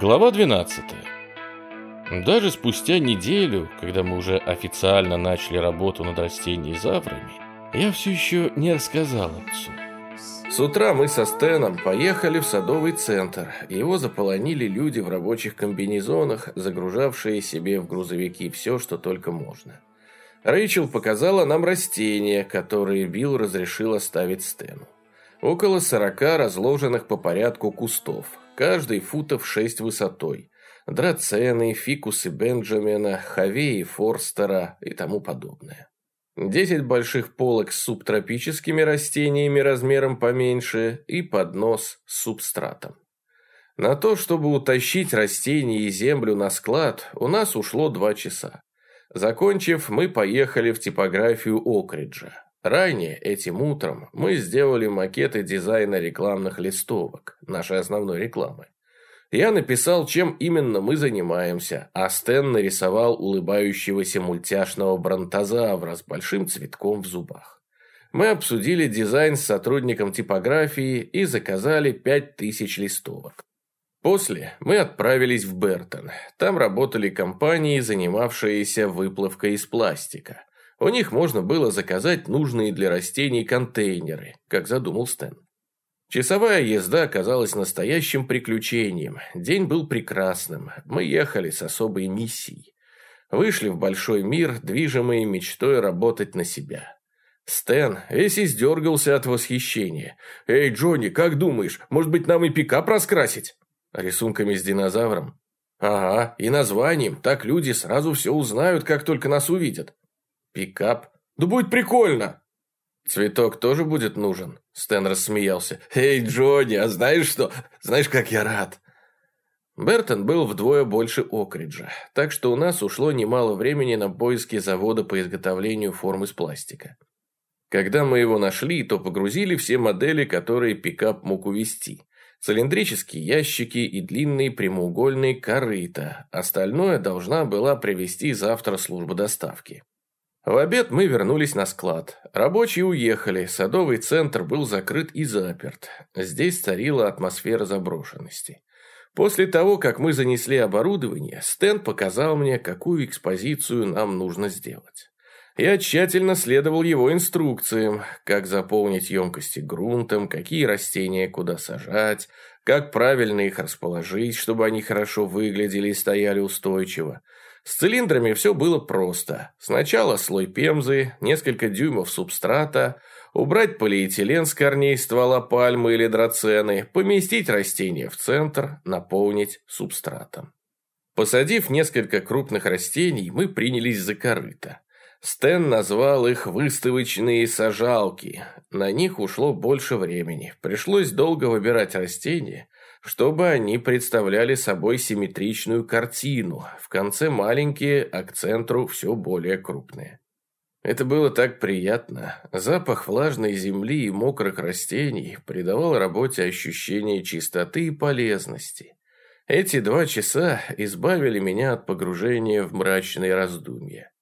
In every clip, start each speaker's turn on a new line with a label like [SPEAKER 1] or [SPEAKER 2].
[SPEAKER 1] Глава 12. Даже спустя неделю, когда мы уже официально начали работу над растениями-заврами, я все еще не рассказал отцу. С утра мы со Стеном поехали в садовый центр. Его заполонили люди в рабочих комбинезонах, загружавшие себе в грузовики все, что только можно. Рэйчел показала нам растения, которые Билл разрешил оставить Стену. Около сорока разложенных по порядку кустов – каждый футов шесть высотой. Драцены, фикусы Бенджамина, хавеи Форстера и тому подобное. Десять больших полок с субтропическими растениями размером поменьше и поднос с субстратом. На то, чтобы утащить растения и землю на склад, у нас ушло два часа. Закончив, мы поехали в типографию Окриджа. Ранее, этим утром, мы сделали макеты дизайна рекламных листовок, нашей основной рекламы. Я написал, чем именно мы занимаемся, а Стэн нарисовал улыбающегося мультяшного бронтозавра с большим цветком в зубах. Мы обсудили дизайн с сотрудником типографии и заказали 5000 листовок. После мы отправились в Бертон. Там работали компании, занимавшиеся выплавкой из пластика. У них можно было заказать нужные для растений контейнеры, как задумал Стэн. Часовая езда оказалась настоящим приключением. День был прекрасным. Мы ехали с особой миссией. Вышли в большой мир, движимые мечтой работать на себя. Стэн весь издергался от восхищения. «Эй, Джонни, как думаешь, может быть, нам и пикап раскрасить?» Рисунками с динозавром? «Ага, и названием. Так люди сразу все узнают, как только нас увидят». «Пикап? Да будет прикольно!» «Цветок тоже будет нужен?» Стэн рассмеялся. «Эй, Джонни, а знаешь что? Знаешь, как я рад!» Бертон был вдвое больше Окриджа, так что у нас ушло немало времени на поиски завода по изготовлению форм из пластика. Когда мы его нашли, то погрузили все модели, которые пикап мог увезти. Цилиндрические ящики и длинные прямоугольные корыта. Остальное должна была привезти завтра служба доставки. В обед мы вернулись на склад. Рабочие уехали, садовый центр был закрыт и заперт. Здесь царила атмосфера заброшенности. После того, как мы занесли оборудование, Стэн показал мне, какую экспозицию нам нужно сделать. Я тщательно следовал его инструкциям, как заполнить емкости грунтом, какие растения куда сажать, как правильно их расположить, чтобы они хорошо выглядели и стояли устойчиво. С цилиндрами все было просто. Сначала слой пемзы, несколько дюймов субстрата, убрать полиэтилен с корней ствола пальмы или драцены, поместить растение в центр, наполнить субстратом. Посадив несколько крупных растений, мы принялись за корыто. Стэн назвал их «выставочные сажалки». На них ушло больше времени. Пришлось долго выбирать растения, чтобы они представляли собой симметричную картину, в конце маленькие, а к центру все более крупные. Это было так приятно. Запах влажной земли и мокрых растений придавал работе ощущение чистоты и полезности. Эти два часа избавили меня от погружения в мрачные раздумья.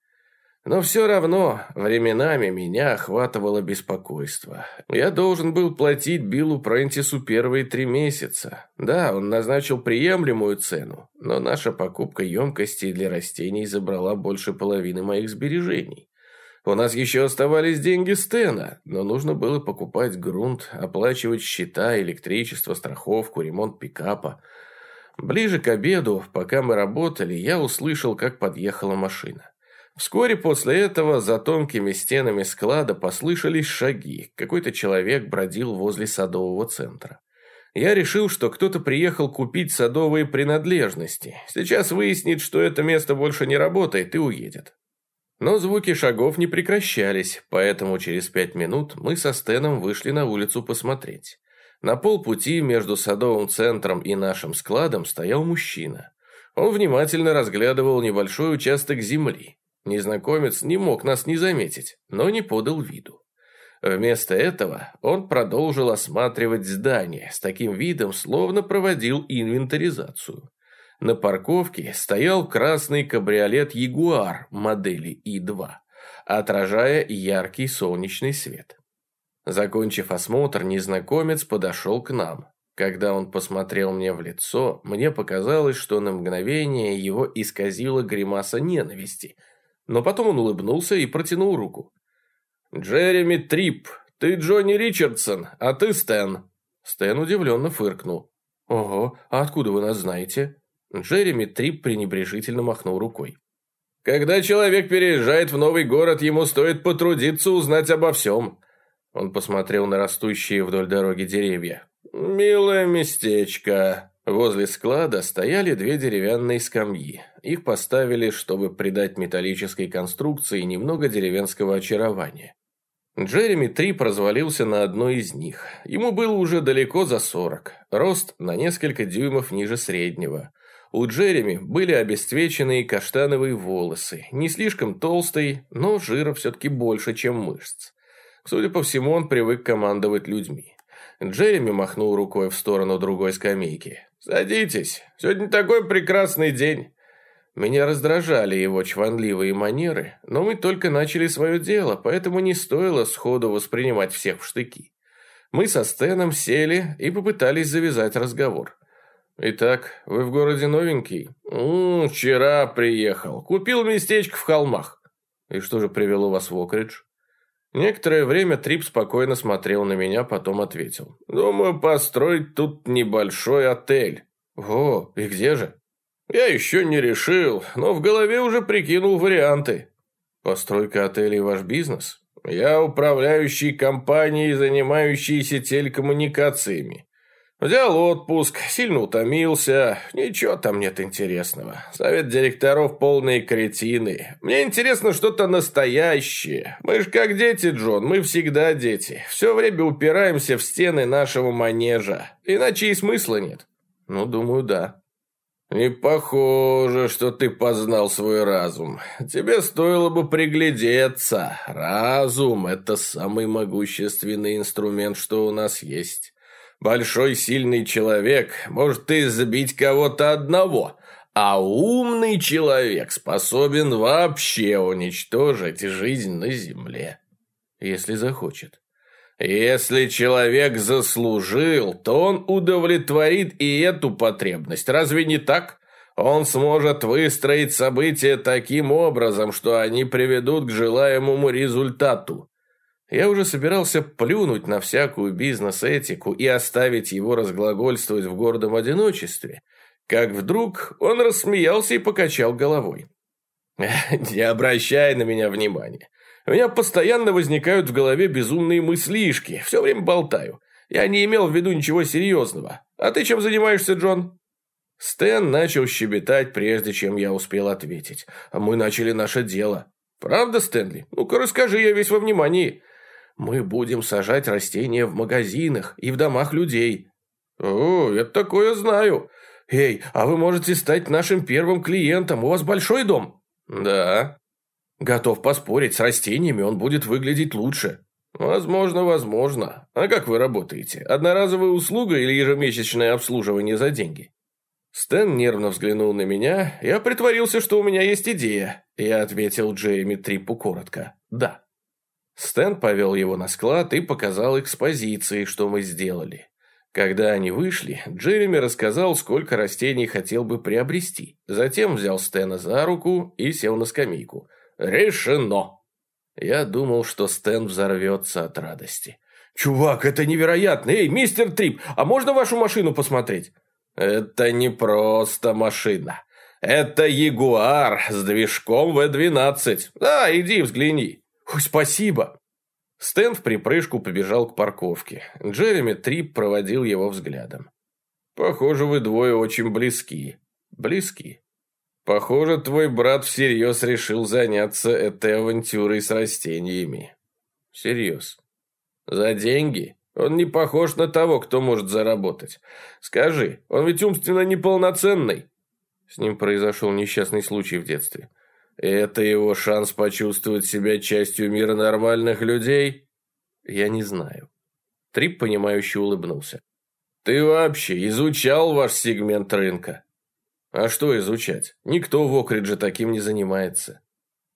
[SPEAKER 1] Но все равно временами меня охватывало беспокойство. Я должен был платить Биллу Прентису первые три месяца. Да, он назначил приемлемую цену, но наша покупка емкостей для растений забрала больше половины моих сбережений. У нас еще оставались деньги Стена, но нужно было покупать грунт, оплачивать счета, электричество, страховку, ремонт пикапа. Ближе к обеду, пока мы работали, я услышал, как подъехала машина. Вскоре после этого за тонкими стенами склада послышались шаги. Какой-то человек бродил возле садового центра. Я решил, что кто-то приехал купить садовые принадлежности. Сейчас выяснит, что это место больше не работает и уедет. Но звуки шагов не прекращались, поэтому через пять минут мы со Стеном вышли на улицу посмотреть. На полпути между садовым центром и нашим складом стоял мужчина. Он внимательно разглядывал небольшой участок земли. Незнакомец не мог нас не заметить, но не подал виду. Вместо этого он продолжил осматривать здание с таким видом, словно проводил инвентаризацию. На парковке стоял красный кабриолет «Ягуар» модели И-2, отражая яркий солнечный свет. Закончив осмотр, незнакомец подошел к нам. Когда он посмотрел мне в лицо, мне показалось, что на мгновение его исказила гримаса ненависти. Но потом он улыбнулся и протянул руку. «Джереми Трип, ты Джонни Ричардсон, а ты Стэн». Стэн удивленно фыркнул. «Ого, а откуда вы нас знаете?» Джереми Трип пренебрежительно махнул рукой. «Когда человек переезжает в новый город, ему стоит потрудиться узнать обо всем». Он посмотрел на растущие вдоль дороги деревья. «Милое местечко». Возле склада стояли две деревянные скамьи. Их поставили, чтобы придать металлической конструкции немного деревенского очарования. Джереми Трип развалился на одной из них. Ему было уже далеко за сорок. Рост на несколько дюймов ниже среднего. У Джереми были обесцвеченные каштановые волосы. Не слишком толстый, но жира все-таки больше, чем мышц. Судя по всему, он привык командовать людьми. Джереми махнул рукой в сторону другой скамейки. «Садитесь, сегодня такой прекрасный день». Меня раздражали его чванливые манеры, но мы только начали свое дело, поэтому не стоило сходу воспринимать всех в штыки. Мы со Стеном сели и попытались завязать разговор. «Итак, вы в городе новенький?» «М -м, «Вчера приехал. Купил местечко в холмах». «И что же привело вас в Окридж?» Некоторое время Трип спокойно смотрел на меня, потом ответил. «Думаю, построить тут небольшой отель». «О, и где же?» «Я еще не решил, но в голове уже прикинул варианты». «Постройка отелей ваш бизнес?» «Я управляющий компанией, занимающейся телекоммуникациями. Взял отпуск, сильно утомился. Ничего там нет интересного. Совет директоров полные кретины. Мне интересно что-то настоящее. Мы же как дети, Джон, мы всегда дети. Все время упираемся в стены нашего манежа. Иначе и смысла нет. Ну, думаю, да. Не похоже, что ты познал свой разум. Тебе стоило бы приглядеться. Разум – это самый могущественный инструмент, что у нас есть. Большой сильный человек может избить кого-то одного, а умный человек способен вообще уничтожить жизнь на земле, если захочет. Если человек заслужил, то он удовлетворит и эту потребность. Разве не так? Он сможет выстроить события таким образом, что они приведут к желаемому результату. Я уже собирался плюнуть на всякую бизнес-этику и оставить его разглагольствовать в гордом одиночестве, как вдруг он рассмеялся и покачал головой. «Не обращай на меня внимания. У меня постоянно возникают в голове безумные мыслишки, все время болтаю. Я не имел в виду ничего серьезного. А ты чем занимаешься, Джон?» Стэн начал щебетать, прежде чем я успел ответить. «Мы начали наше дело». «Правда, Стэнли? Ну-ка расскажи, я весь во внимании». Мы будем сажать растения в магазинах и в домах людей. О, я такое знаю. Эй, а вы можете стать нашим первым клиентом. У вас большой дом? Да. Готов поспорить, с растениями он будет выглядеть лучше. Возможно, возможно. А как вы работаете? Одноразовая услуга или ежемесячное обслуживание за деньги? Стэн нервно взглянул на меня. Я притворился, что у меня есть идея. Я ответил Джейми Трипу коротко. Да. Стэн повел его на склад и показал экспозиции, что мы сделали. Когда они вышли, Джереми рассказал, сколько растений хотел бы приобрести. Затем взял Стэна за руку и сел на скамейку. «Решено!» Я думал, что Стэн взорвется от радости. «Чувак, это невероятно! Эй, мистер Трип, а можно вашу машину посмотреть?» «Это не просто машина. Это Ягуар с движком В-12. Да, иди взгляни». «Ой, спасибо!» Стэн в припрыжку побежал к парковке. Джереми Трип проводил его взглядом. «Похоже, вы двое очень близки. Близки. Похоже, твой брат всерьез решил заняться этой авантюрой с растениями. Всерьез. За деньги? Он не похож на того, кто может заработать. Скажи, он ведь умственно неполноценный?» С ним произошел несчастный случай в детстве. Это его шанс почувствовать себя частью мира нормальных людей? Я не знаю. Трип, понимающе улыбнулся. Ты вообще изучал ваш сегмент рынка? А что изучать? Никто в Окридже таким не занимается.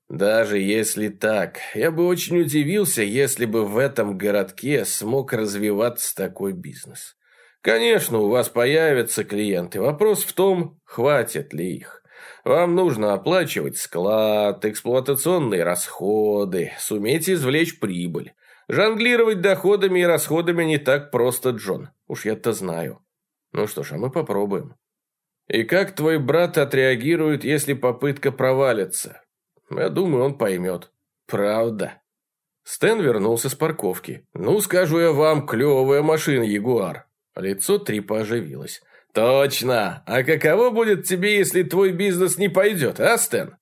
[SPEAKER 1] Даже если так, я бы очень удивился, если бы в этом городке смог развиваться такой бизнес. Конечно, у вас появятся клиенты. Вопрос в том, хватит ли их. Вам нужно оплачивать склад, эксплуатационные расходы, суметь извлечь прибыль. Жонглировать доходами и расходами не так просто, Джон. Уж я-то знаю. Ну что ж, а мы попробуем. И как твой брат отреагирует, если попытка провалится? Я думаю, он поймет. Правда. Стэн вернулся с парковки. «Ну, скажу я вам, клевая машина, Ягуар. Лицо Трипа оживилось. «Точно! А каково будет тебе, если твой бизнес не пойдет, а, Стэн?»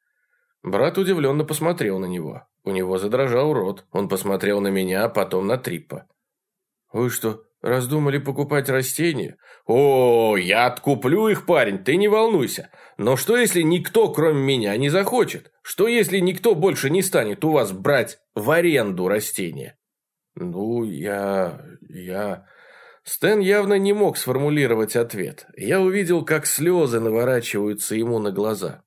[SPEAKER 1] Брат удивленно посмотрел на него. У него задрожал рот. Он посмотрел на меня, а потом на Триппа. «Вы что, раздумали покупать растения?» «О, я откуплю их, парень, ты не волнуйся. Но что, если никто, кроме меня, не захочет? Что, если никто больше не станет у вас брать в аренду растения?» «Ну, я... я...» Стэн явно не мог сформулировать ответ. Я увидел, как слезы наворачиваются ему на глаза.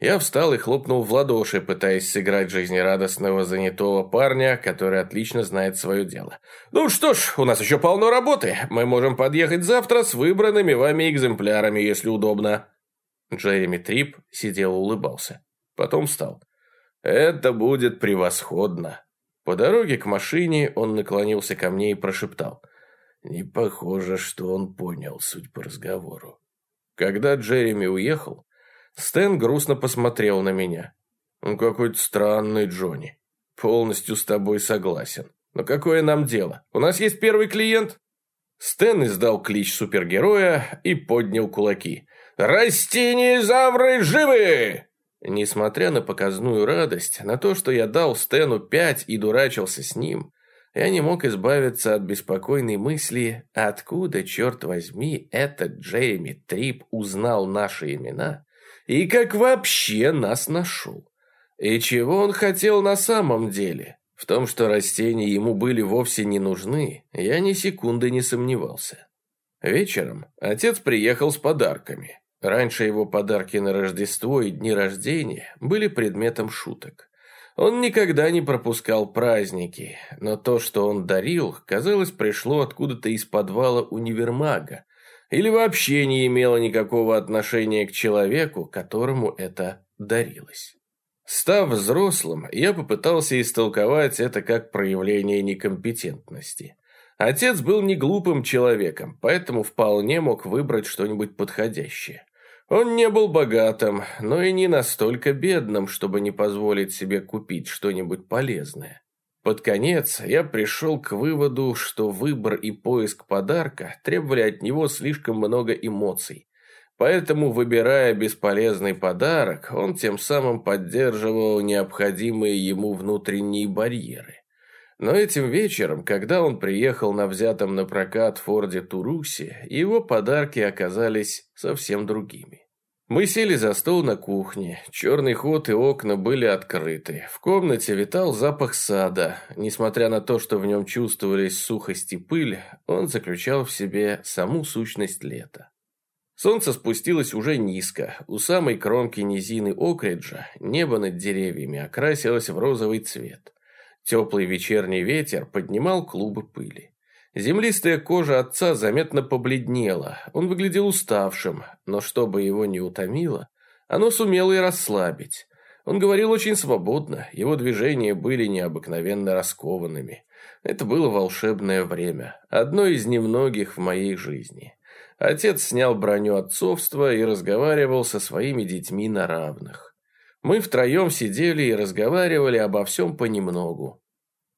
[SPEAKER 1] Я встал и хлопнул в ладоши, пытаясь сыграть жизнерадостного занятого парня, который отлично знает свое дело. «Ну что ж, у нас еще полно работы. Мы можем подъехать завтра с выбранными вами экземплярами, если удобно». Джереми Трип сидел и улыбался. Потом встал. «Это будет превосходно». По дороге к машине он наклонился ко мне и прошептал – не похоже, что он понял суть по разговору. Когда Джереми уехал, Стэн грустно посмотрел на меня. «Он какой-то странный, Джонни. Полностью с тобой согласен. Но какое нам дело? У нас есть первый клиент?» Стэн издал клич супергероя и поднял кулаки. «Растения-завры живы!» Несмотря на показную радость, на то, что я дал Стэну пять и дурачился с ним, я не мог избавиться от беспокойной мысли, откуда, черт возьми, этот Джейми Трип узнал наши имена и как вообще нас нашел. И чего он хотел на самом деле? В том, что растения ему были вовсе не нужны, я ни секунды не сомневался. Вечером отец приехал с подарками. Раньше его подарки на Рождество и дни рождения были предметом шуток. Он никогда не пропускал праздники, но то, что он дарил, казалось, пришло откуда-то из подвала универмага или вообще не имело никакого отношения к человеку, которому это дарилось. Став взрослым, я попытался истолковать это как проявление некомпетентности. Отец был не глупым человеком, поэтому вполне мог выбрать что-нибудь подходящее. Он не был богатым, но и не настолько бедным, чтобы не позволить себе купить что-нибудь полезное. Под конец я пришел к выводу, что выбор и поиск подарка требовали от него слишком много эмоций. Поэтому, выбирая бесполезный подарок, он тем самым поддерживал необходимые ему внутренние барьеры. Но этим вечером, когда он приехал на взятом на прокат Форде Турусе, его подарки оказались совсем другими. Мы сели за стол на кухне. Черный ход и окна были открыты. В комнате витал запах сада. Несмотря на то, что в нем чувствовались сухость и пыль, он заключал в себе саму сущность лета. Солнце спустилось уже низко. У самой кромки низины Окриджа небо над деревьями окрасилось в розовый цвет. Теплый вечерний ветер поднимал клубы пыли. Землистая кожа отца заметно побледнела. Он выглядел уставшим, но чтобы его не утомило, оно сумело и расслабить. Он говорил очень свободно, его движения были необыкновенно раскованными. Это было волшебное время, одно из немногих в моей жизни. Отец снял броню отцовства и разговаривал со своими детьми на равных. Мы втроем сидели и разговаривали обо всем понемногу.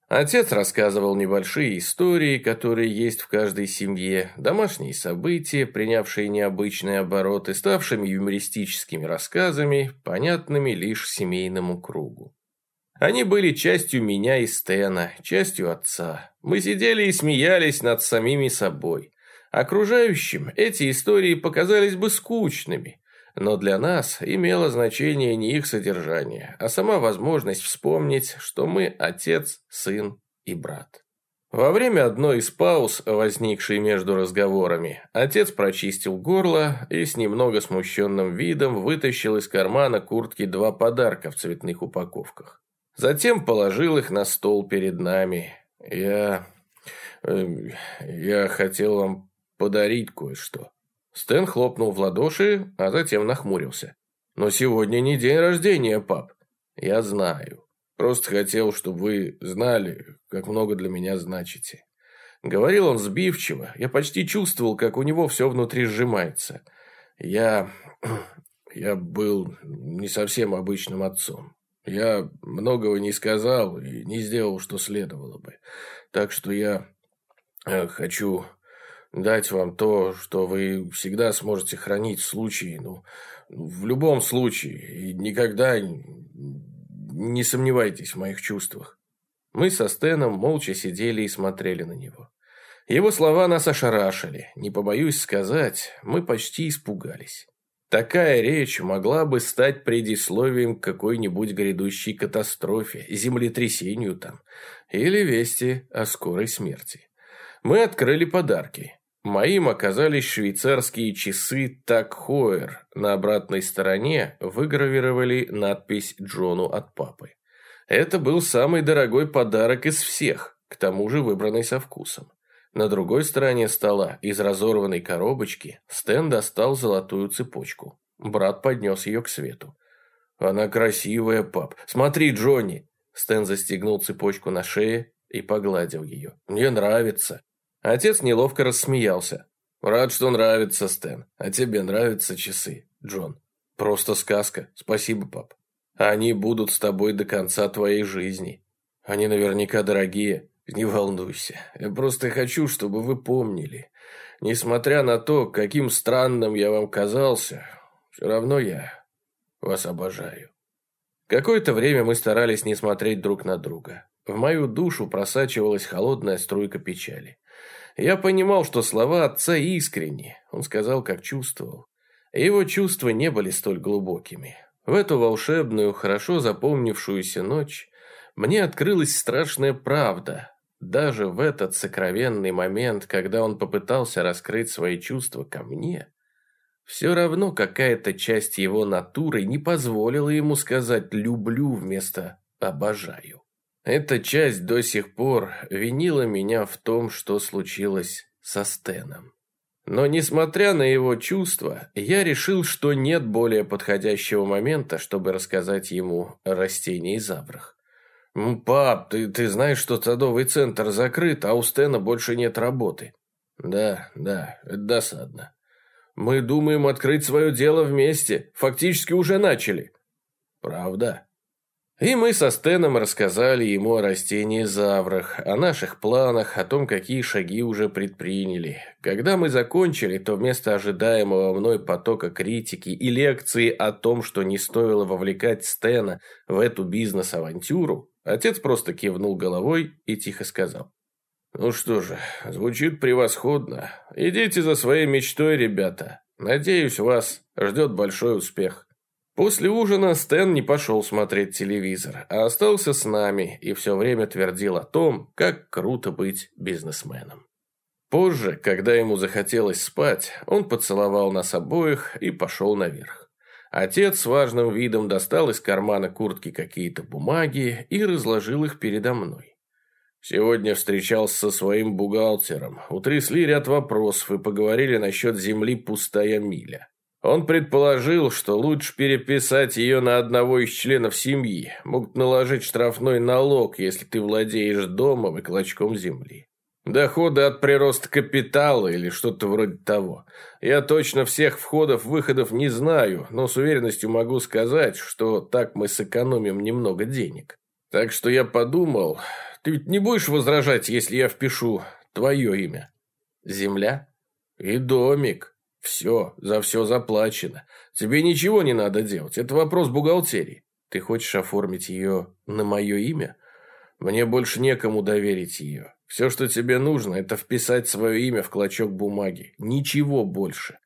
[SPEAKER 1] Отец рассказывал небольшие истории, которые есть в каждой семье, домашние события, принявшие необычные обороты, ставшими юмористическими рассказами, понятными лишь семейному кругу. Они были частью меня и Стена, частью отца. Мы сидели и смеялись над самими собой. Окружающим эти истории показались бы скучными, но для нас имело значение не их содержание, а сама возможность вспомнить, что мы отец, сын и брат. Во время одной из пауз, возникшей между разговорами, отец прочистил горло и с немного смущенным видом вытащил из кармана куртки два подарка в цветных упаковках. Затем положил их на стол перед нами. «Я... Э, я хотел вам подарить кое-что». Стэн хлопнул в ладоши, а затем нахмурился. «Но сегодня не день рождения, пап». «Я знаю. Просто хотел, чтобы вы знали, как много для меня значите». Говорил он сбивчиво. Я почти чувствовал, как у него все внутри сжимается. Я... я был не совсем обычным отцом. Я многого не сказал и не сделал, что следовало бы. Так что я э, хочу дать вам то, что вы всегда сможете хранить в случае, ну, в любом случае, и никогда не сомневайтесь в моих чувствах. Мы со Стеном молча сидели и смотрели на него. Его слова нас ошарашили. Не побоюсь сказать, мы почти испугались. Такая речь могла бы стать предисловием к какой-нибудь грядущей катастрофе, землетрясению там, или вести о скорой смерти. Мы открыли подарки. Моим оказались швейцарские часы Так Хойер. На обратной стороне выгравировали надпись Джону от папы. Это был самый дорогой подарок из всех, к тому же выбранный со вкусом. На другой стороне стола, из разорванной коробочки, Стэн достал золотую цепочку. Брат поднес ее к свету. «Она красивая, пап. Смотри, Джонни!» Стэн застегнул цепочку на шее и погладил ее. «Мне нравится». Отец неловко рассмеялся. «Рад, что нравится, Стэн. А тебе нравятся часы, Джон?» «Просто сказка. Спасибо, пап. Они будут с тобой до конца твоей жизни. Они наверняка дорогие. Не волнуйся, я просто хочу, чтобы вы помнили. Несмотря на то, каким странным я вам казался, все равно я вас обожаю. Какое-то время мы старались не смотреть друг на друга. В мою душу просачивалась холодная струйка печали. Я понимал, что слова отца искренни, он сказал, как чувствовал. Его чувства не были столь глубокими. В эту волшебную, хорошо запомнившуюся ночь мне открылась страшная правда, даже в этот сокровенный момент, когда он попытался раскрыть свои чувства ко мне, все равно какая-то часть его натуры не позволила ему сказать «люблю» вместо «обожаю». Эта часть до сих пор винила меня в том, что случилось со Стеном. Но несмотря на его чувства, я решил, что нет более подходящего момента, чтобы рассказать ему о растении забрах. «Пап, ты, ты знаешь, что садовый центр закрыт, а у Стена больше нет работы?» «Да, да, это досадно. Мы думаем открыть свое дело вместе. Фактически уже начали». «Правда?» И мы со Стеном рассказали ему о растении заврах, о наших планах, о том, какие шаги уже предприняли. Когда мы закончили, то вместо ожидаемого мной потока критики и лекции о том, что не стоило вовлекать Стена в эту бизнес-авантюру, Отец просто кивнул головой и тихо сказал. «Ну что же, звучит превосходно. Идите за своей мечтой, ребята. Надеюсь, вас ждет большой успех». После ужина Стэн не пошел смотреть телевизор, а остался с нами и все время твердил о том, как круто быть бизнесменом. Позже, когда ему захотелось спать, он поцеловал нас обоих и пошел наверх. Отец с важным видом достал из кармана куртки какие-то бумаги и разложил их передо мной. Сегодня встречался со своим бухгалтером. Утрясли ряд вопросов и поговорили насчет земли «Пустая миля». Он предположил, что лучше переписать ее на одного из членов семьи. Могут наложить штрафной налог, если ты владеешь домом и клочком земли. Доходы от прироста капитала или что-то вроде того. Я точно всех входов-выходов не знаю, но с уверенностью могу сказать, что так мы сэкономим немного денег. Так что я подумал, ты ведь не будешь возражать, если я впишу твое имя? Земля и домик. Все, за все заплачено. Тебе ничего не надо делать, это вопрос бухгалтерии. Ты хочешь оформить ее на мое имя? Мне больше некому доверить ее. Все, что тебе нужно, это вписать свое имя в клочок бумаги. Ничего больше.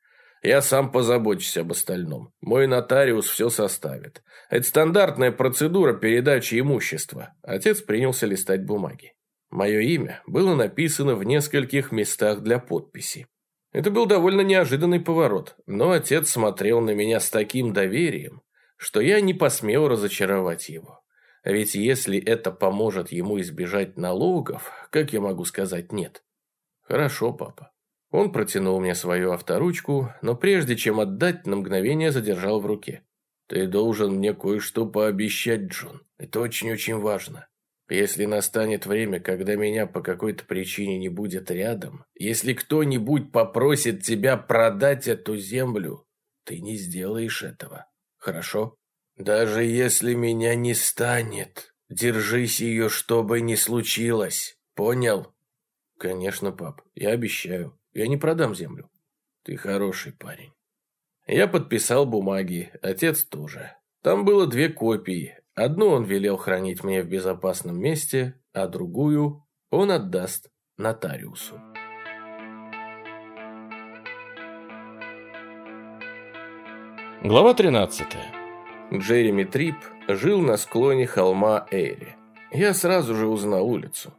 [SPEAKER 1] Я сам позабочусь об остальном. Мой нотариус все составит. Это стандартная процедура передачи имущества. Отец принялся листать бумаги. Мое имя было написано в нескольких местах для подписи. Это был довольно неожиданный поворот, но отец смотрел на меня с таким доверием, что я не посмел разочаровать его. Ведь если это поможет ему избежать налогов, как я могу сказать нет? Хорошо, папа. Он протянул мне свою авторучку, но прежде чем отдать, на мгновение задержал в руке. «Ты должен мне кое-что пообещать, Джон. Это очень-очень важно. Если настанет время, когда меня по какой-то причине не будет рядом, если кто-нибудь попросит тебя продать эту землю, ты не сделаешь этого. Хорошо? Даже если меня не станет, держись ее, что бы ни случилось. Понял? Конечно, пап, я обещаю. Я не продам землю. Ты хороший парень. Я подписал бумаги, отец тоже. Там было две копии. Одну он велел хранить мне в безопасном месте, а другую он отдаст нотариусу. Глава 13. Джереми Трип жил на склоне холма Эйри. Я сразу же узнал улицу.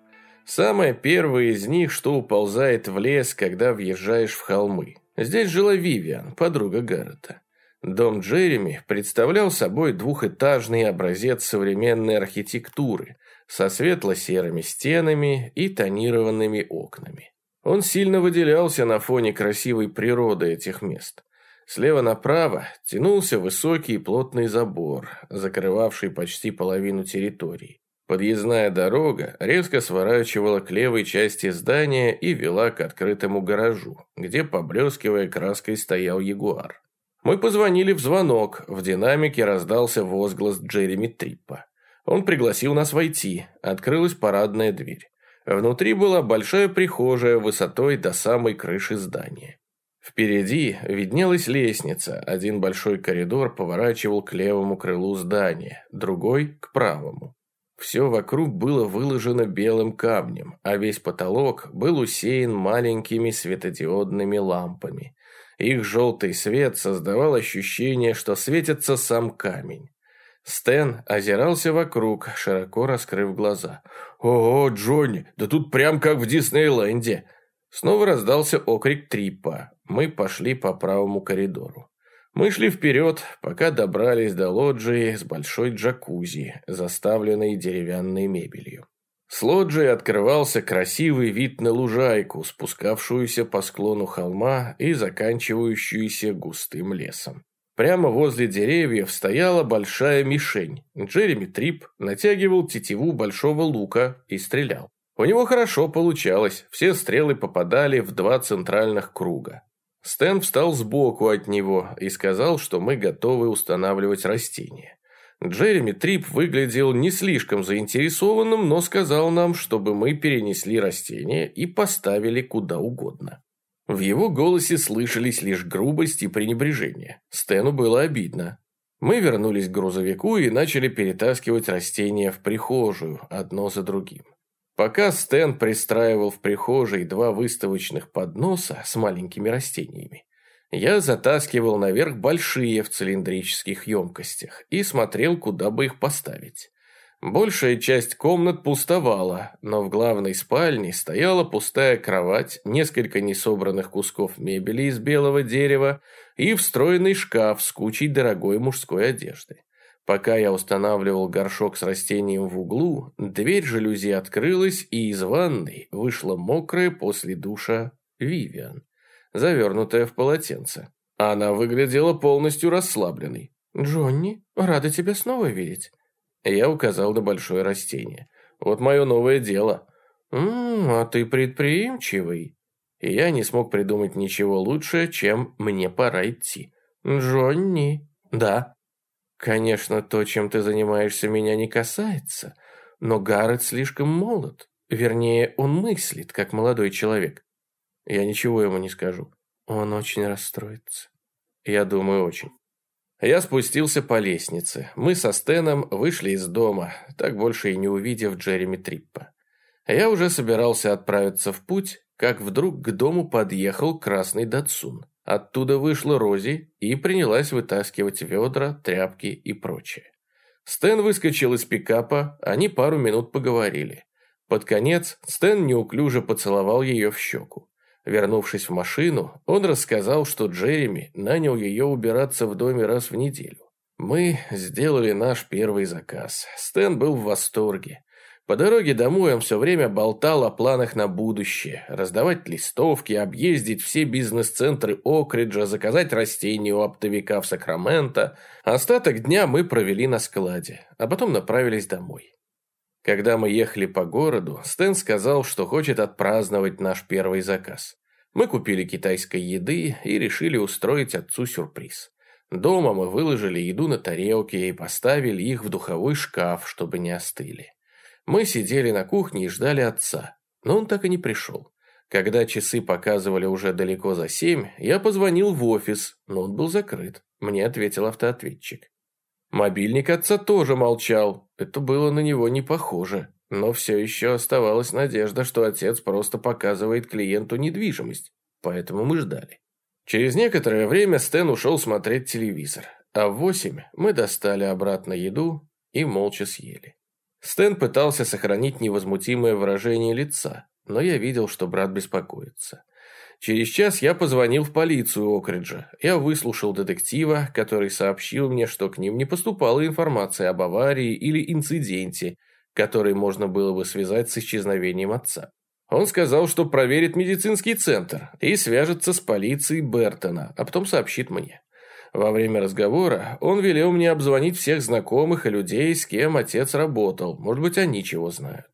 [SPEAKER 1] Самая первая из них, что уползает в лес, когда въезжаешь в холмы. Здесь жила Вивиан, подруга Гаррета. Дом Джереми представлял собой двухэтажный образец современной архитектуры со светло-серыми стенами и тонированными окнами. Он сильно выделялся на фоне красивой природы этих мест. Слева направо тянулся высокий и плотный забор, закрывавший почти половину территории. Подъездная дорога резко сворачивала к левой части здания и вела к открытому гаражу, где, поблескивая краской, стоял ягуар. Мы позвонили в звонок, в динамике раздался возглас Джереми Триппа. Он пригласил нас войти, открылась парадная дверь. Внутри была большая прихожая высотой до самой крыши здания. Впереди виднелась лестница, один большой коридор поворачивал к левому крылу здания, другой – к правому. Все вокруг было выложено белым камнем, а весь потолок был усеян маленькими светодиодными лампами. Их желтый свет создавал ощущение, что светится сам камень. Стэн озирался вокруг, широко раскрыв глаза. «Ого, Джонни, да тут прям как в Диснейленде!» Снова раздался окрик Триппа. Мы пошли по правому коридору. Мы шли вперед, пока добрались до лоджии с большой джакузи, заставленной деревянной мебелью. С лоджии открывался красивый вид на лужайку, спускавшуюся по склону холма и заканчивающуюся густым лесом. Прямо возле деревьев стояла большая мишень. Джереми Трип натягивал тетиву большого лука и стрелял. У него хорошо получалось, все стрелы попадали в два центральных круга. Стэн встал сбоку от него и сказал, что мы готовы устанавливать растения. Джереми Трип выглядел не слишком заинтересованным, но сказал нам, чтобы мы перенесли растения и поставили куда угодно. В его голосе слышались лишь грубость и пренебрежение. Стэну было обидно. Мы вернулись к грузовику и начали перетаскивать растения в прихожую, одно за другим. Пока Стэн пристраивал в прихожей два выставочных подноса с маленькими растениями, я затаскивал наверх большие в цилиндрических емкостях и смотрел, куда бы их поставить. Большая часть комнат пустовала, но в главной спальне стояла пустая кровать, несколько несобранных кусков мебели из белого дерева и встроенный шкаф с кучей дорогой мужской одежды. Пока я устанавливал горшок с растением в углу, дверь жалюзи открылась, и из ванной вышла мокрая после душа Вивиан, завернутая в полотенце. Она выглядела полностью расслабленной. «Джонни, рада тебя снова видеть». Я указал на большое растение. «Вот мое новое дело». «Ммм, а ты предприимчивый». И я не смог придумать ничего лучше, чем «мне пора идти». «Джонни». «Да». Конечно, то, чем ты занимаешься, меня не касается, но Гаррет слишком молод. Вернее, он мыслит, как молодой человек. Я ничего ему не скажу. Он очень расстроится. Я думаю, очень. Я спустился по лестнице. Мы со Стеном вышли из дома, так больше и не увидев Джереми Триппа. Я уже собирался отправиться в путь, как вдруг к дому подъехал красный Датсун. Оттуда вышла Рози и принялась вытаскивать ведра, тряпки и прочее. Стэн выскочил из пикапа, они пару минут поговорили. Под конец Стэн неуклюже поцеловал ее в щеку. Вернувшись в машину, он рассказал, что Джереми нанял ее убираться в доме раз в неделю. Мы сделали наш первый заказ. Стэн был в восторге. По дороге домой он все время болтал о планах на будущее. Раздавать листовки, объездить все бизнес-центры Окриджа, заказать растения у оптовика в Сакраменто. Остаток дня мы провели на складе, а потом направились домой. Когда мы ехали по городу, Стэн сказал, что хочет отпраздновать наш первый заказ. Мы купили китайской еды и решили устроить отцу сюрприз. Дома мы выложили еду на тарелки и поставили их в духовой шкаф, чтобы не остыли. Мы сидели на кухне и ждали отца, но он так и не пришел. Когда часы показывали уже далеко за семь, я позвонил в офис, но он был закрыт. Мне ответил автоответчик. Мобильник отца тоже молчал. Это было на него не похоже. Но все еще оставалась надежда, что отец просто показывает клиенту недвижимость. Поэтому мы ждали. Через некоторое время Стэн ушел смотреть телевизор. А в восемь мы достали обратно еду и молча съели. Стэн пытался сохранить невозмутимое выражение лица, но я видел, что брат беспокоится. Через час я позвонил в полицию Окриджа. Я выслушал детектива, который сообщил мне, что к ним не поступала информация об аварии или инциденте, который можно было бы связать с исчезновением отца. Он сказал, что проверит медицинский центр и свяжется с полицией Бертона, а потом сообщит мне. Во время разговора он велел мне обзвонить всех знакомых и людей, с кем отец работал. Может быть, они чего знают.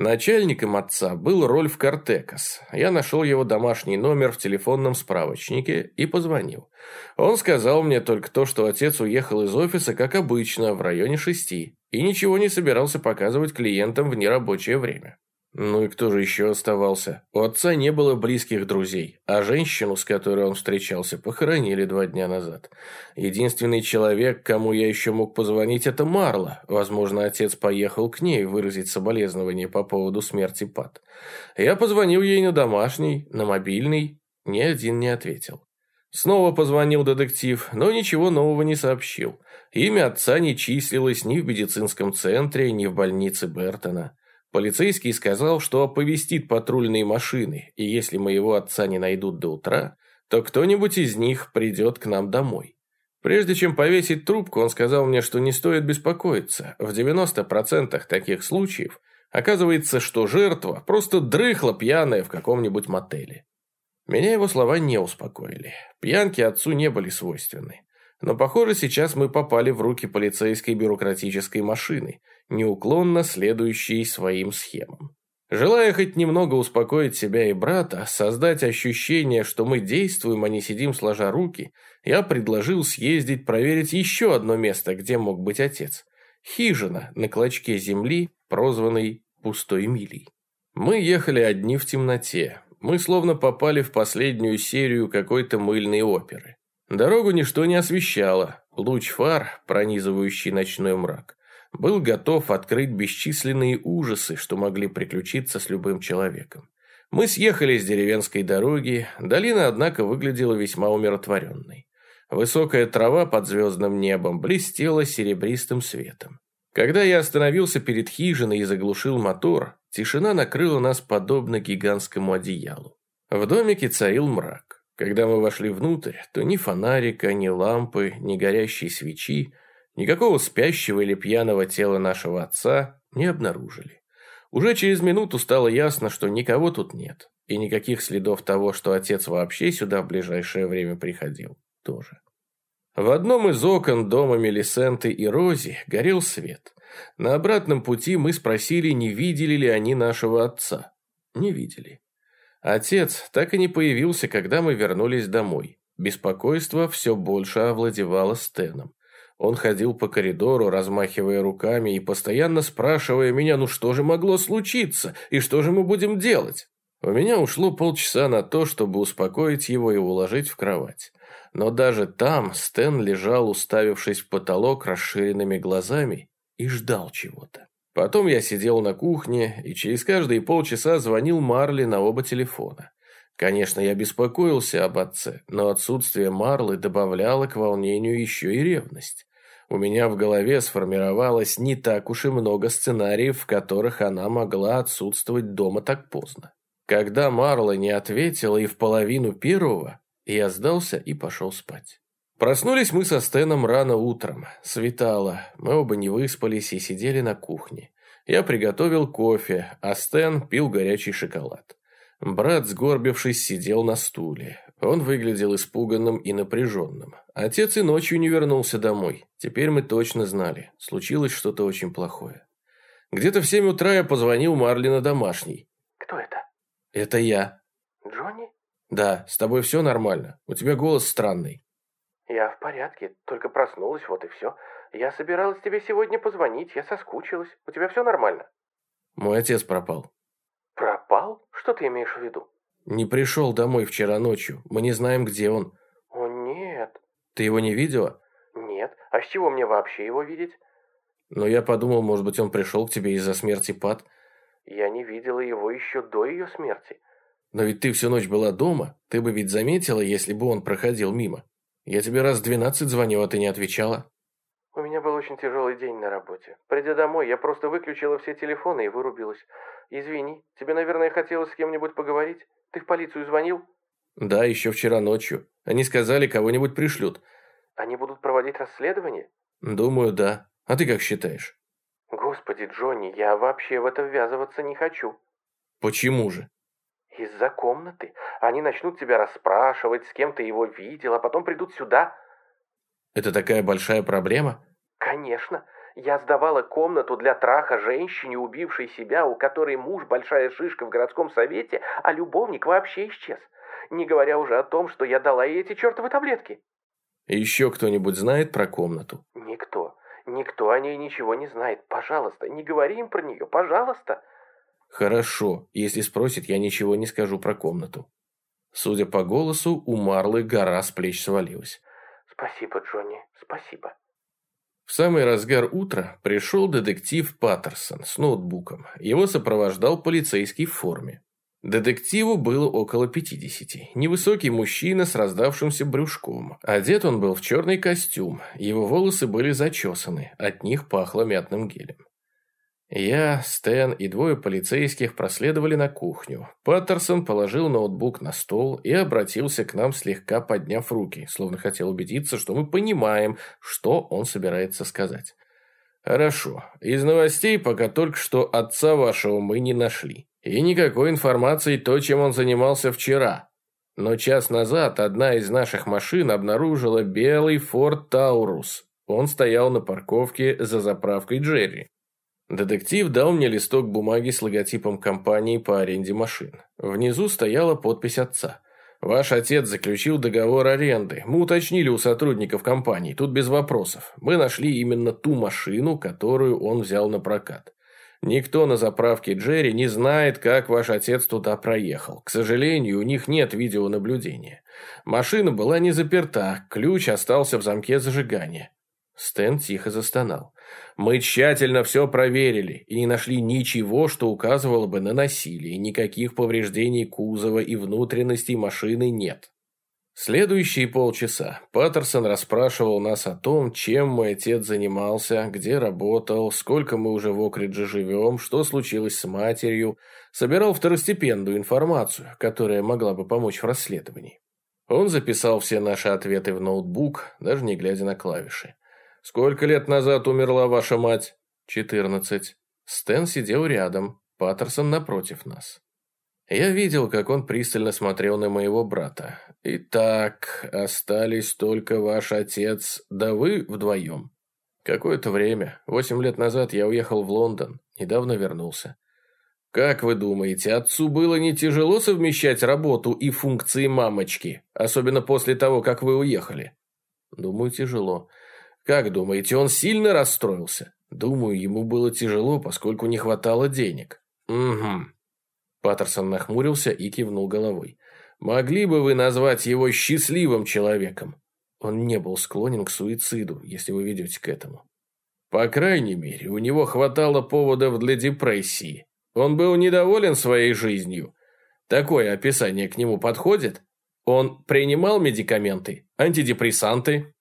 [SPEAKER 1] Начальником отца был Рольф Картекас. Я нашел его домашний номер в телефонном справочнике и позвонил. Он сказал мне только то, что отец уехал из офиса, как обычно, в районе шести, и ничего не собирался показывать клиентам в нерабочее время. Ну и кто же еще оставался? У отца не было близких друзей, а женщину, с которой он встречался, похоронили два дня назад. Единственный человек, кому я еще мог позвонить, это Марла. Возможно, отец поехал к ней выразить соболезнования по поводу смерти Пат. Я позвонил ей на домашний, на мобильный, ни один не ответил. Снова позвонил детектив, но ничего нового не сообщил. Имя отца не числилось ни в медицинском центре, ни в больнице Бертона. Полицейский сказал, что оповестит патрульные машины, и если моего отца не найдут до утра, то кто-нибудь из них придет к нам домой. Прежде чем повесить трубку, он сказал мне, что не стоит беспокоиться. В 90% таких случаев оказывается, что жертва просто дрыхла пьяная в каком-нибудь мотеле. Меня его слова не успокоили. Пьянки отцу не были свойственны. Но, похоже, сейчас мы попали в руки полицейской бюрократической машины, неуклонно следующей своим схемам. Желая хоть немного успокоить себя и брата, создать ощущение, что мы действуем, а не сидим сложа руки, я предложил съездить проверить еще одно место, где мог быть отец. Хижина на клочке земли, прозванной «пустой милей». Мы ехали одни в темноте. Мы словно попали в последнюю серию какой-то мыльной оперы. Дорогу ничто не освещало. Луч фар, пронизывающий ночной мрак, был готов открыть бесчисленные ужасы, что могли приключиться с любым человеком. Мы съехали с деревенской дороги, долина, однако, выглядела весьма умиротворенной. Высокая трава под звездным небом блестела серебристым светом. Когда я остановился перед хижиной и заглушил мотор, тишина накрыла нас подобно гигантскому одеялу. В домике царил мрак. Когда мы вошли внутрь, то ни фонарика, ни лампы, ни горящей свечи, никакого спящего или пьяного тела нашего отца не обнаружили. Уже через минуту стало ясно, что никого тут нет, и никаких следов того, что отец вообще сюда в ближайшее время приходил, тоже. В одном из окон дома Мелисенты и Рози горел свет. На обратном пути мы спросили, не видели ли они нашего отца. Не видели. Отец так и не появился, когда мы вернулись домой. Беспокойство все больше овладевало Стеном. Он ходил по коридору, размахивая руками и постоянно спрашивая меня, ну что же могло случиться, и что же мы будем делать? У меня ушло полчаса на то, чтобы успокоить его и уложить в кровать. Но даже там Стэн лежал, уставившись в потолок расширенными глазами, и ждал чего-то. Потом я сидел на кухне и через каждые полчаса звонил Марли на оба телефона. Конечно, я беспокоился об отце, но отсутствие Марлы добавляло к волнению еще и ревность. У меня в голове сформировалось не так уж и много сценариев, в которых она могла отсутствовать дома так поздно. Когда Марла не ответила и в половину первого, я сдался и пошел спать. Проснулись мы со Стеном рано утром. Светало. Мы оба не выспались и сидели на кухне. Я приготовил кофе, а Стэн пил горячий шоколад. Брат, сгорбившись, сидел на стуле. Он выглядел испуганным и напряженным. Отец и ночью не вернулся домой. Теперь мы точно знали, случилось что-то очень плохое. Где-то в семь утра я позвонил Марли на домашний.
[SPEAKER 2] «Кто это?»
[SPEAKER 1] «Это я».
[SPEAKER 2] «Джонни?»
[SPEAKER 1] «Да, с тобой все нормально. У тебя голос странный».
[SPEAKER 2] «Я в порядке, только проснулась, вот и все. Я собиралась тебе сегодня позвонить, я соскучилась. У тебя все нормально?»
[SPEAKER 1] «Мой отец пропал».
[SPEAKER 2] «Пропал? Что ты имеешь в виду?»
[SPEAKER 1] «Не пришел домой вчера ночью. Мы не знаем, где он».
[SPEAKER 2] «О, нет».
[SPEAKER 1] «Ты его не видела?»
[SPEAKER 2] «Нет. А с чего мне вообще его видеть?»
[SPEAKER 1] «Но я подумал, может быть, он пришел к тебе из-за смерти Пат».
[SPEAKER 2] «Я не видела его еще до ее смерти».
[SPEAKER 1] «Но ведь ты всю ночь была дома. Ты бы ведь заметила, если бы он проходил мимо. Я тебе раз двенадцать звонил, а ты не отвечала».
[SPEAKER 2] У меня был очень тяжелый день на работе. Придя домой, я просто выключила все телефоны и вырубилась. Извини, тебе, наверное, хотелось с кем-нибудь поговорить? Ты в полицию звонил?
[SPEAKER 1] Да, еще вчера ночью. Они сказали, кого-нибудь пришлют.
[SPEAKER 2] Они будут проводить расследование?
[SPEAKER 1] Думаю, да. А ты как считаешь?
[SPEAKER 2] Господи, Джонни, я вообще в это ввязываться не хочу.
[SPEAKER 1] Почему же?
[SPEAKER 2] Из-за комнаты. Они начнут тебя расспрашивать, с кем ты его видел, а потом придут сюда.
[SPEAKER 1] Это такая большая проблема?
[SPEAKER 2] Конечно. Я сдавала комнату для траха женщине, убившей себя, у которой муж большая шишка в городском совете, а любовник вообще исчез. Не говоря уже о том, что я дала ей эти чертовы таблетки.
[SPEAKER 1] Еще кто-нибудь знает про комнату?
[SPEAKER 2] Никто. Никто о ней ничего не знает. Пожалуйста, не говори им про нее, пожалуйста.
[SPEAKER 1] Хорошо. Если спросит, я ничего не скажу про комнату. Судя по голосу, у Марлы гора с плеч свалилась.
[SPEAKER 2] Спасибо, Джонни, спасибо.
[SPEAKER 1] В самый разгар утра пришел детектив Паттерсон с ноутбуком. Его сопровождал полицейский в форме. Детективу было около 50. Невысокий мужчина с раздавшимся брюшком. Одет он был в черный костюм. Его волосы были зачесаны. От них пахло мятным гелем. Я, Стэн и двое полицейских проследовали на кухню. Паттерсон положил ноутбук на стол и обратился к нам, слегка подняв руки, словно хотел убедиться, что мы понимаем, что он собирается сказать. «Хорошо. Из новостей пока только что отца вашего мы не нашли. И никакой информации то, чем он занимался вчера. Но час назад одна из наших машин обнаружила белый Ford Taurus. Он стоял на парковке за заправкой Джерри. Детектив дал мне листок бумаги с логотипом компании по аренде машин. Внизу стояла подпись отца. «Ваш отец заключил договор аренды. Мы уточнили у сотрудников компании, тут без вопросов. Мы нашли именно ту машину, которую он взял на прокат. Никто на заправке Джерри не знает, как ваш отец туда проехал. К сожалению, у них нет видеонаблюдения. Машина была не заперта, ключ остался в замке зажигания». Стэн тихо застонал. Мы тщательно все проверили и не нашли ничего, что указывало бы на насилие. Никаких повреждений кузова и внутренностей машины нет. Следующие полчаса Паттерсон расспрашивал нас о том, чем мой отец занимался, где работал, сколько мы уже в Окридже живем, что случилось с матерью, собирал второстепенную информацию, которая могла бы помочь в расследовании. Он записал все наши ответы в ноутбук, даже не глядя на клавиши. «Сколько лет назад умерла ваша мать?» «Четырнадцать». Стэн сидел рядом, Паттерсон напротив нас. Я видел, как он пристально смотрел на моего брата. «Итак, остались только ваш отец, да вы вдвоем?» «Какое-то время. Восемь лет назад я уехал в Лондон. Недавно вернулся». «Как вы думаете, отцу было не тяжело совмещать работу и функции мамочки, особенно после того, как вы уехали?» «Думаю, тяжело. Как думаете, он сильно расстроился? Думаю, ему было тяжело, поскольку не хватало денег. Угу. Паттерсон нахмурился и кивнул головой. Могли бы вы назвать его счастливым человеком? Он не был склонен к суициду, если вы ведете к этому. По крайней мере, у него хватало поводов для депрессии. Он был недоволен своей жизнью. Такое описание к нему подходит? Он принимал медикаменты, антидепрессанты,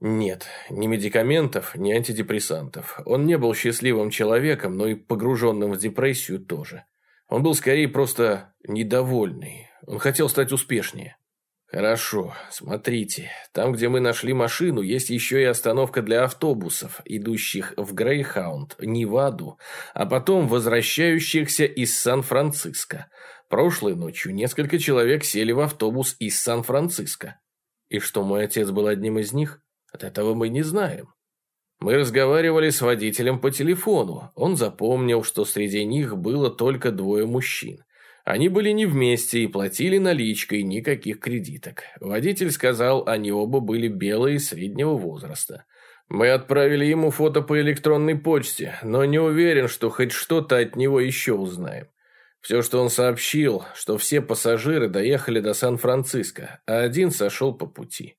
[SPEAKER 1] нет, ни медикаментов, ни антидепрессантов. Он не был счастливым человеком, но и погруженным в депрессию тоже. Он был скорее просто недовольный. Он хотел стать успешнее. Хорошо, смотрите. Там, где мы нашли машину, есть еще и остановка для автобусов, идущих в Грейхаунд, Неваду, а потом возвращающихся из Сан-Франциско. Прошлой ночью несколько человек сели в автобус из Сан-Франциско. И что мой отец был одним из них? От этого мы не знаем. Мы разговаривали с водителем по телефону. Он запомнил, что среди них было только двое мужчин. Они были не вместе и платили наличкой, никаких кредиток. Водитель сказал, они оба были белые среднего возраста. Мы отправили ему фото по электронной почте, но не уверен, что хоть что-то от него еще узнаем. Все, что он сообщил, что все пассажиры доехали до Сан-Франциско, а один сошел по пути.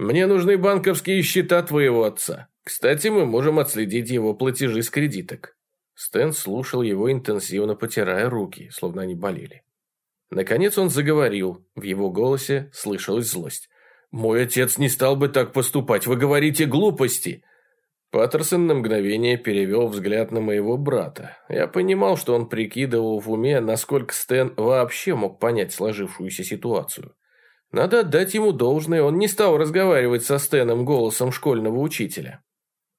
[SPEAKER 1] Мне нужны банковские счета твоего отца. Кстати, мы можем отследить его платежи с кредиток. Стэн слушал его интенсивно, потирая руки, словно они болели. Наконец он заговорил, в его голосе слышалась злость. «Мой отец не стал бы так поступать, вы говорите глупости!» Паттерсон на мгновение перевел взгляд на моего брата. Я понимал, что он прикидывал в уме, насколько Стэн вообще мог понять сложившуюся ситуацию. Надо отдать ему должное, он не стал разговаривать со Стэном голосом школьного учителя.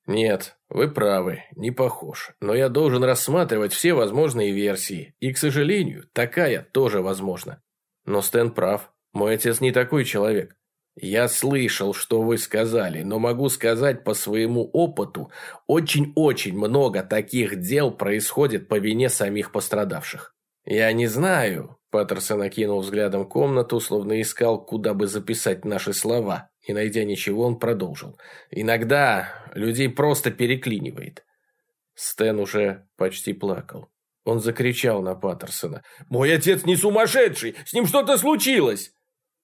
[SPEAKER 1] Нет, вы правы, не похож. Но я должен рассматривать все возможные версии. И, к сожалению, такая тоже возможна. Но Стэн прав. Мой отец не такой человек. Я слышал, что вы сказали, но могу сказать по своему опыту, очень-очень много таких дел происходит по вине самих пострадавших. Я не знаю, Паттерсон окинул взглядом комнату, словно искал, куда бы записать наши слова, и, найдя ничего, он продолжил. «Иногда людей просто переклинивает». Стэн уже почти плакал. Он закричал на Паттерсона. «Мой отец не сумасшедший! С ним что-то случилось!»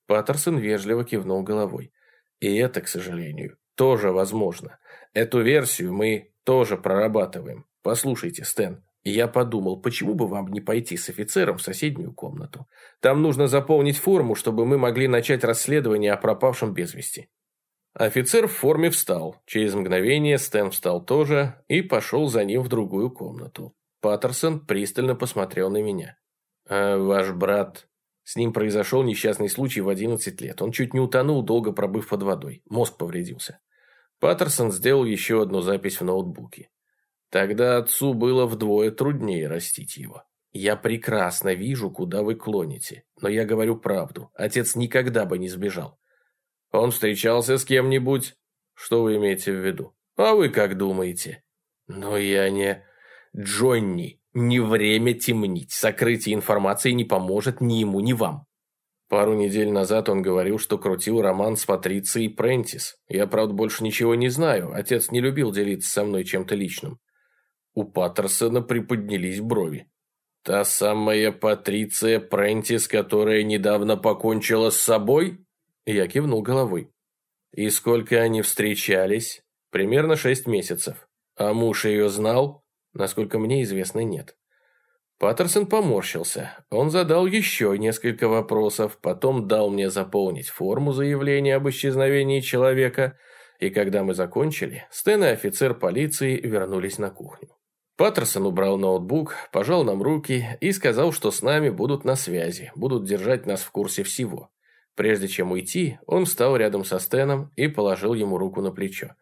[SPEAKER 1] Паттерсон вежливо кивнул головой. «И это, к сожалению, тоже возможно. Эту версию мы тоже прорабатываем. Послушайте, Стэн, я подумал, почему бы вам не пойти с офицером в соседнюю комнату? Там нужно заполнить форму, чтобы мы могли начать расследование о пропавшем без вести. Офицер в форме встал. Через мгновение Стэн встал тоже и пошел за ним в другую комнату. Паттерсон пристально посмотрел на меня. «А ваш брат...» С ним произошел несчастный случай в 11 лет. Он чуть не утонул, долго пробыв под водой. Мозг повредился. Паттерсон сделал еще одну запись в ноутбуке. Тогда отцу было вдвое труднее растить его. Я прекрасно вижу, куда вы клоните, но я говорю правду. Отец никогда бы не сбежал. Он встречался с кем-нибудь? Что вы имеете в виду? А вы как думаете? Но я не... Джонни, не время темнить. Сокрытие информации не поможет ни ему, ни вам. Пару недель назад он говорил, что крутил роман с Патрицией Прентис. Я, правда, больше ничего не знаю. Отец не любил делиться со мной чем-то личным. У Паттерсона приподнялись брови. «Та самая Патриция Прентис, которая недавно покончила с собой?» Я кивнул головой. «И сколько они встречались?» «Примерно шесть месяцев. А муж ее знал?» «Насколько мне известно, нет». Паттерсон поморщился. Он задал еще несколько вопросов, потом дал мне заполнить форму заявления об исчезновении человека, и когда мы закончили, Стэн и офицер полиции вернулись на кухню. Паттерсон убрал ноутбук, пожал нам руки и сказал, что с нами будут на связи, будут держать нас в курсе всего. Прежде чем уйти, он встал рядом со Стэном и положил ему руку на плечо.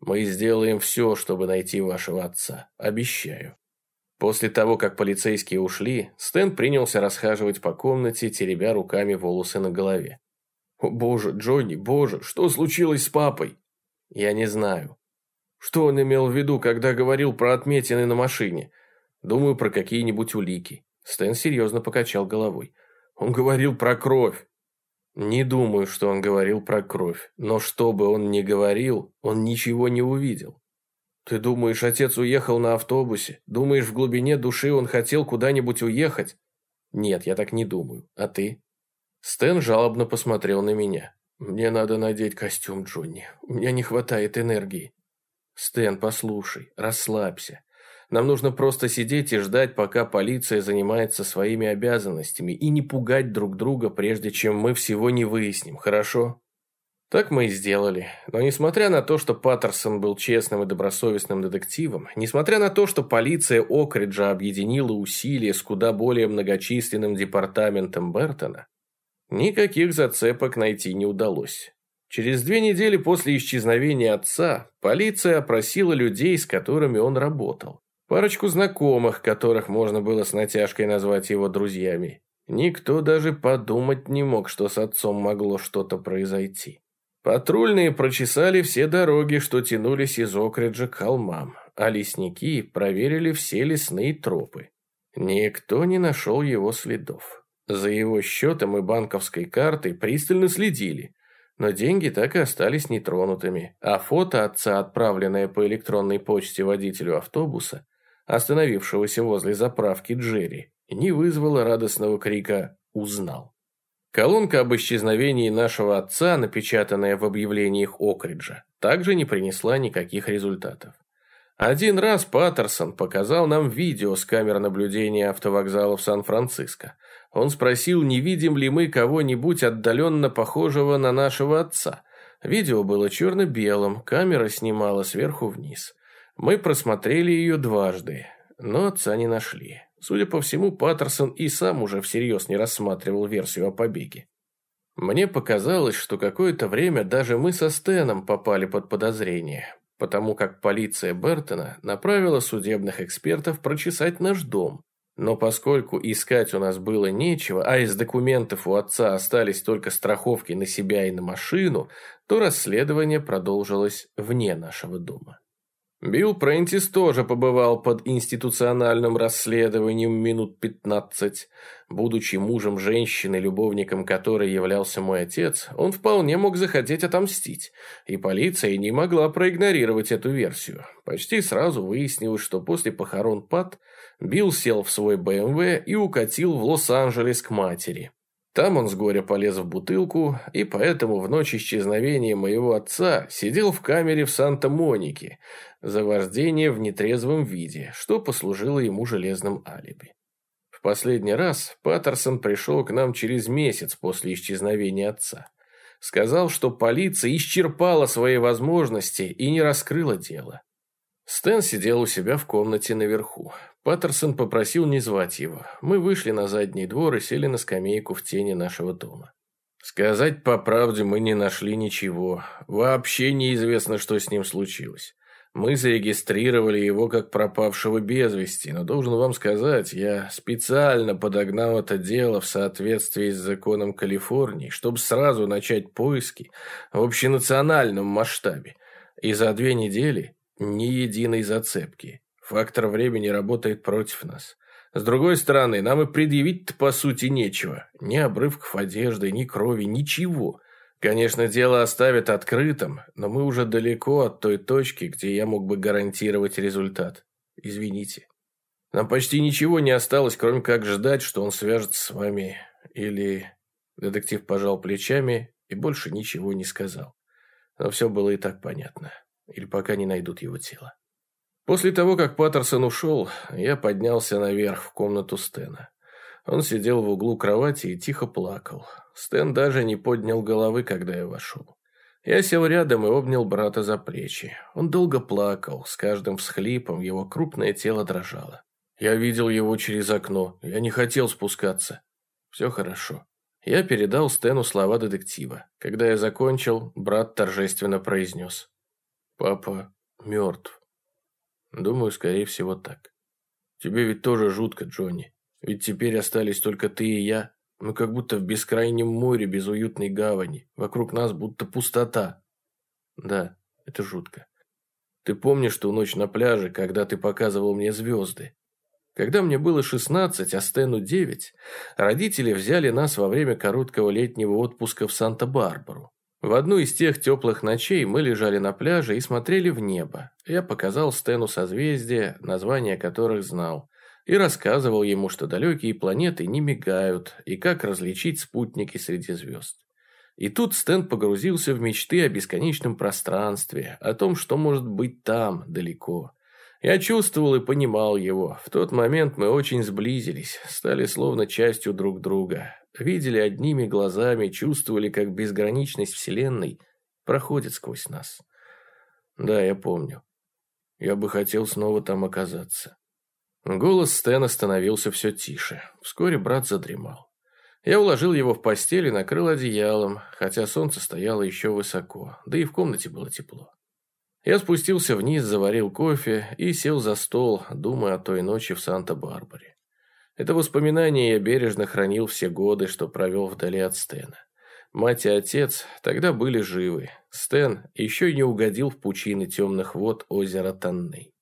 [SPEAKER 1] «Мы сделаем все, чтобы найти вашего отца. Обещаю». После того, как полицейские ушли, Стэн принялся расхаживать по комнате, теребя руками волосы на голове. «О боже, Джонни, боже, что случилось с папой?» «Я не знаю. Что он имел в виду, когда говорил про отметины на машине? Думаю, про какие-нибудь улики. Стэн серьезно покачал головой. Он говорил про кровь. Не думаю, что он говорил про кровь. Но что бы он ни говорил, он ничего не увидел. Ты думаешь, отец уехал на автобусе? Думаешь, в глубине души он хотел куда-нибудь уехать? Нет, я так не думаю. А ты? Стэн жалобно посмотрел на меня. Мне надо надеть костюм, Джонни. У меня не хватает энергии. «Стэн, послушай, расслабься. Нам нужно просто сидеть и ждать, пока полиция занимается своими обязанностями, и не пугать друг друга, прежде чем мы всего не выясним, хорошо?» Так мы и сделали. Но несмотря на то, что Паттерсон был честным и добросовестным детективом, несмотря на то, что полиция Окриджа объединила усилия с куда более многочисленным департаментом Бертона, Никаких зацепок найти не удалось. Через две недели после исчезновения отца полиция опросила людей, с которыми он работал. Парочку знакомых, которых можно было с натяжкой назвать его друзьями. Никто даже подумать не мог, что с отцом могло что-то произойти. Патрульные прочесали все дороги, что тянулись из Окриджа к холмам, а лесники проверили все лесные тропы. Никто не нашел его следов. За его счетом и банковской картой пристально следили, но деньги так и остались нетронутыми, а фото отца, отправленное по электронной почте водителю автобуса, остановившегося возле заправки Джерри, не вызвало радостного крика «Узнал». Колонка об исчезновении нашего отца, напечатанная в объявлениях Окриджа, также не принесла никаких результатов. Один раз Паттерсон показал нам видео с камер наблюдения автовокзалов Сан-Франциско. Он спросил, не видим ли мы кого-нибудь отдаленно похожего на нашего отца. Видео было черно-белым, камера снимала сверху вниз. Мы просмотрели ее дважды, но отца не нашли. Судя по всему, Паттерсон и сам уже всерьез не рассматривал версию о побеге. Мне показалось, что какое-то время даже мы со Стеном попали под подозрение, потому как полиция Бертона направила судебных экспертов прочесать наш дом. Но поскольку искать у нас было нечего, а из документов у отца остались только страховки на себя и на машину, то расследование продолжилось вне нашего дома. Билл Прентис тоже побывал под институциональным расследованием минут 15. Будучи мужем женщины, любовником которой являлся мой отец, он вполне мог захотеть отомстить, и полиция не могла проигнорировать эту версию. Почти сразу выяснилось, что после похорон Пат Билл сел в свой БМВ и укатил в Лос-Анджелес к матери. Там он с горя полез в бутылку, и поэтому в ночь исчезновения моего отца сидел в камере в Санта-Монике за вождение в нетрезвом виде, что послужило ему железным алиби. В последний раз Паттерсон пришел к нам через месяц после исчезновения отца. Сказал, что полиция исчерпала свои возможности и не раскрыла дело. Стэн сидел у себя в комнате наверху. Паттерсон попросил не звать его. Мы вышли на задний двор и сели на скамейку в тени нашего дома. Сказать по правде мы не нашли ничего. Вообще неизвестно, что с ним случилось. Мы зарегистрировали его как пропавшего без вести, но должен вам сказать, я специально подогнал это дело в соответствии с законом Калифорнии, чтобы сразу начать поиски в общенациональном масштабе. И за две недели ни единой зацепки. Фактор времени работает против нас. С другой стороны, нам и предъявить-то по сути нечего. Ни обрывков одежды, ни крови, ничего. Конечно, дело оставят открытым, но мы уже далеко от той точки, где я мог бы гарантировать результат. Извините. Нам почти ничего не осталось, кроме как ждать, что он свяжется с вами. Или... Детектив пожал плечами и больше ничего не сказал. Но все было и так понятно. Или пока не найдут его тело. После того, как Паттерсон ушел, я поднялся наверх в комнату Стена. Он сидел в углу кровати и тихо плакал. Стэн даже не поднял головы, когда я вошел. Я сел рядом и обнял брата за плечи. Он долго плакал, с каждым всхлипом его крупное тело дрожало. Я видел его через окно, я не хотел спускаться. Все хорошо. Я передал Стэну слова детектива. Когда я закончил, брат торжественно произнес. «Папа мертв». Думаю, скорее всего так. Тебе ведь тоже жутко, Джонни. Ведь теперь остались только ты и я. Мы как будто в бескрайнем море без уютной гавани. Вокруг нас будто пустота. Да, это жутко. Ты помнишь ту ночь на пляже, когда ты показывал мне звезды? Когда мне было 16, а Стэну 9, родители взяли нас во время короткого летнего отпуска в Санта-Барбару. В одну из тех теплых ночей мы лежали на пляже и смотрели в небо. Я показал Стэну созвездия, названия которых знал, и рассказывал ему, что далекие планеты не мигают, и как различить спутники среди звезд. И тут Стэн погрузился в мечты о бесконечном пространстве, о том, что может быть там, далеко. Я чувствовал и понимал его. В тот момент мы очень сблизились, стали словно частью друг друга видели одними глазами, чувствовали, как безграничность Вселенной проходит сквозь нас. Да, я помню. Я бы хотел снова там оказаться. Голос Стэна становился все тише. Вскоре брат задремал. Я уложил его в постель и накрыл одеялом, хотя солнце стояло еще высоко, да и в комнате было тепло. Я спустился вниз, заварил кофе и сел за стол, думая о той ночи в Санта-Барбаре. Это воспоминание я бережно хранил все годы, что провел вдали от Стена. Мать и отец тогда были живы. Стэн еще не угодил в пучины темных вод озера Танней.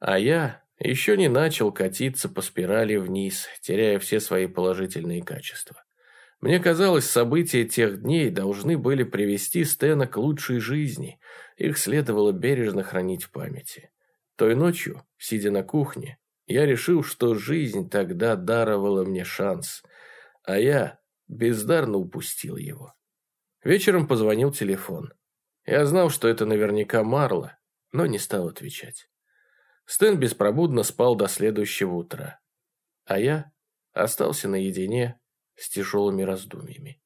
[SPEAKER 1] А я еще не начал катиться по спирали вниз, теряя все свои положительные качества. Мне казалось, события тех дней должны были привести Стэна к лучшей жизни. Их следовало бережно хранить в памяти. Той ночью, сидя на кухне, я решил, что жизнь тогда даровала мне шанс, а я бездарно упустил его. Вечером позвонил телефон. Я знал, что это наверняка Марла, но не стал отвечать. Стэн беспробудно спал до следующего утра. А я остался наедине с тяжелыми раздумьями.